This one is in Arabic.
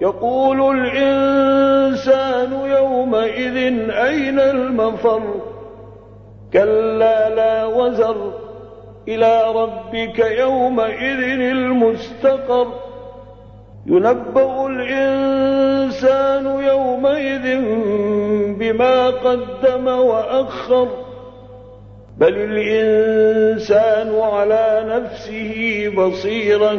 يقول الإنسان يومئذ أين المفر؟ كلا لا وزر إلى ربك يومئذ المستقر. ينبأ الإنسان يومئذ بما قدم وأخر. بل الإنسان على نفسه بصيرة.